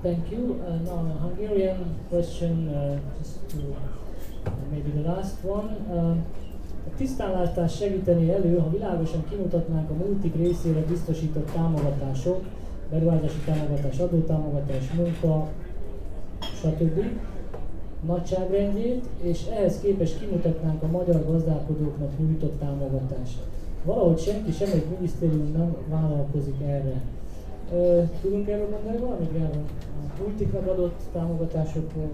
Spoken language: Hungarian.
Thank you. Uh, now a Hungarian question, uh, just to, uh, maybe the last one. Uh, a tisztánlátást segíteni elő, ha világosan kimutatnánk a multik részére biztosított támogatások, beruházási támogatás, adótámogatás, munka, stb. nagyságrendjét, és ehhez képest kimutatnánk a magyar gazdálkodóknak nyújtott támogatást. Valahogy senki, semmelyik minisztérium nem vállalkozik erre. Tudunk erről mondani valamit, Gábor? Multiknak adott támogatásokról?